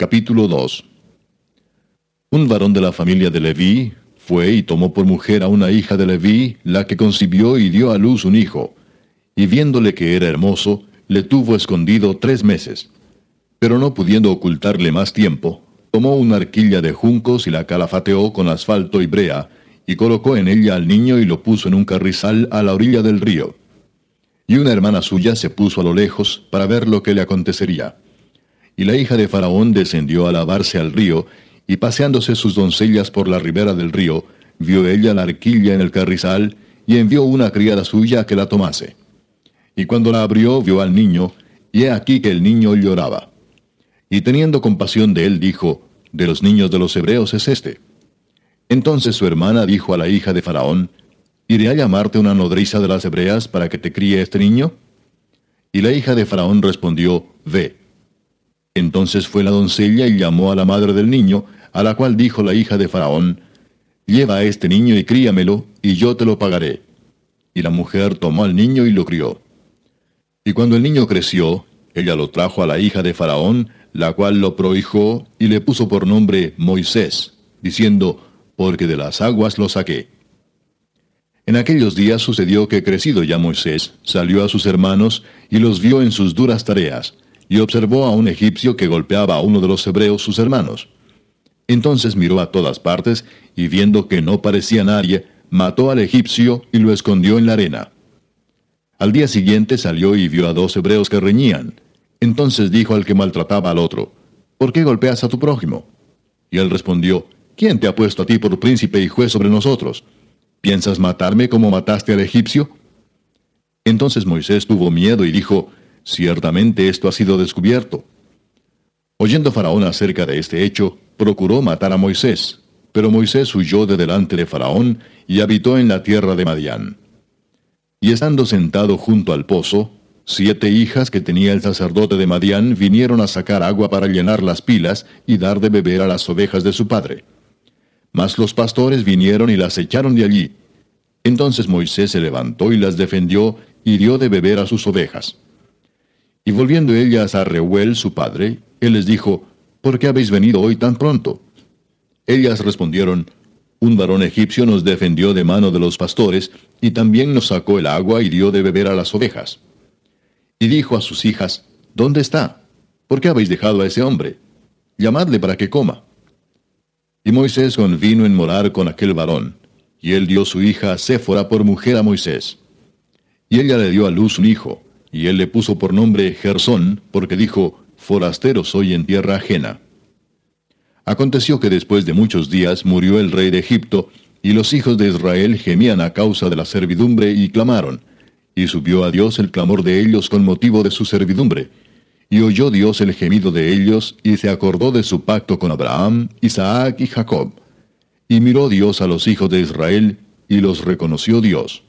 Capítulo 2 Un varón de la familia de Leví fue y tomó por mujer a una hija de Leví, la que concibió y dio a luz un hijo, y viéndole que era hermoso, le tuvo escondido tres meses. Pero no pudiendo ocultarle más tiempo, tomó una arquilla de juncos y la calafateó con asfalto y brea, y colocó en ella al niño y lo puso en un carrizal a la orilla del río. Y una hermana suya se puso a lo lejos para ver lo que le acontecería. Y la hija de Faraón descendió a lavarse al río, y paseándose sus doncellas por la ribera del río, vio ella la arquilla en el carrizal, y envió una criada suya a que la tomase. Y cuando la abrió, vio al niño, y he aquí que el niño lloraba. Y teniendo compasión de él, dijo, De los niños de los hebreos es este. Entonces su hermana dijo a la hija de Faraón, ¿Iré a llamarte una nodriza de las hebreas para que te críe este niño? Y la hija de Faraón respondió, Ve. Entonces fue la doncella y llamó a la madre del niño, a la cual dijo la hija de Faraón, Lleva a este niño y críamelo, y yo te lo pagaré. Y la mujer tomó al niño y lo crió. Y cuando el niño creció, ella lo trajo a la hija de Faraón, la cual lo prohijó y le puso por nombre Moisés, diciendo, Porque de las aguas lo saqué. En aquellos días sucedió que crecido ya Moisés, salió a sus hermanos y los vio en sus duras tareas, y observó a un egipcio que golpeaba a uno de los hebreos sus hermanos. Entonces miró a todas partes, y viendo que no parecía nadie, mató al egipcio y lo escondió en la arena. Al día siguiente salió y vio a dos hebreos que reñían. Entonces dijo al que maltrataba al otro, ¿Por qué golpeas a tu prójimo? Y él respondió, ¿Quién te ha puesto a ti por príncipe y juez sobre nosotros? ¿Piensas matarme como mataste al egipcio? Entonces Moisés tuvo miedo y dijo, Ciertamente esto ha sido descubierto. Oyendo Faraón acerca de este hecho, procuró matar a Moisés, pero Moisés huyó de delante de Faraón y habitó en la tierra de Madián. Y estando sentado junto al pozo, siete hijas que tenía el sacerdote de Madián vinieron a sacar agua para llenar las pilas y dar de beber a las ovejas de su padre. Mas los pastores vinieron y las echaron de allí. Entonces Moisés se levantó y las defendió y dio de beber a sus ovejas. Y volviendo ellas a Reuel su padre, él les dijo, ¿Por qué habéis venido hoy tan pronto? Ellas respondieron, Un varón egipcio nos defendió de mano de los pastores, y también nos sacó el agua y dio de beber a las ovejas. Y dijo a sus hijas, ¿Dónde está? ¿Por qué habéis dejado a ese hombre? Llamadle para que coma. Y Moisés convino en morar con aquel varón, y él dio su hija Séfora por mujer a Moisés. Y ella le dio a luz un hijo, y él le puso por nombre Gersón, porque dijo, Forastero soy en tierra ajena. Aconteció que después de muchos días murió el rey de Egipto, y los hijos de Israel gemían a causa de la servidumbre y clamaron, y subió a Dios el clamor de ellos con motivo de su servidumbre. Y oyó Dios el gemido de ellos, y se acordó de su pacto con Abraham, Isaac y Jacob. Y miró Dios a los hijos de Israel, y los reconoció Dios.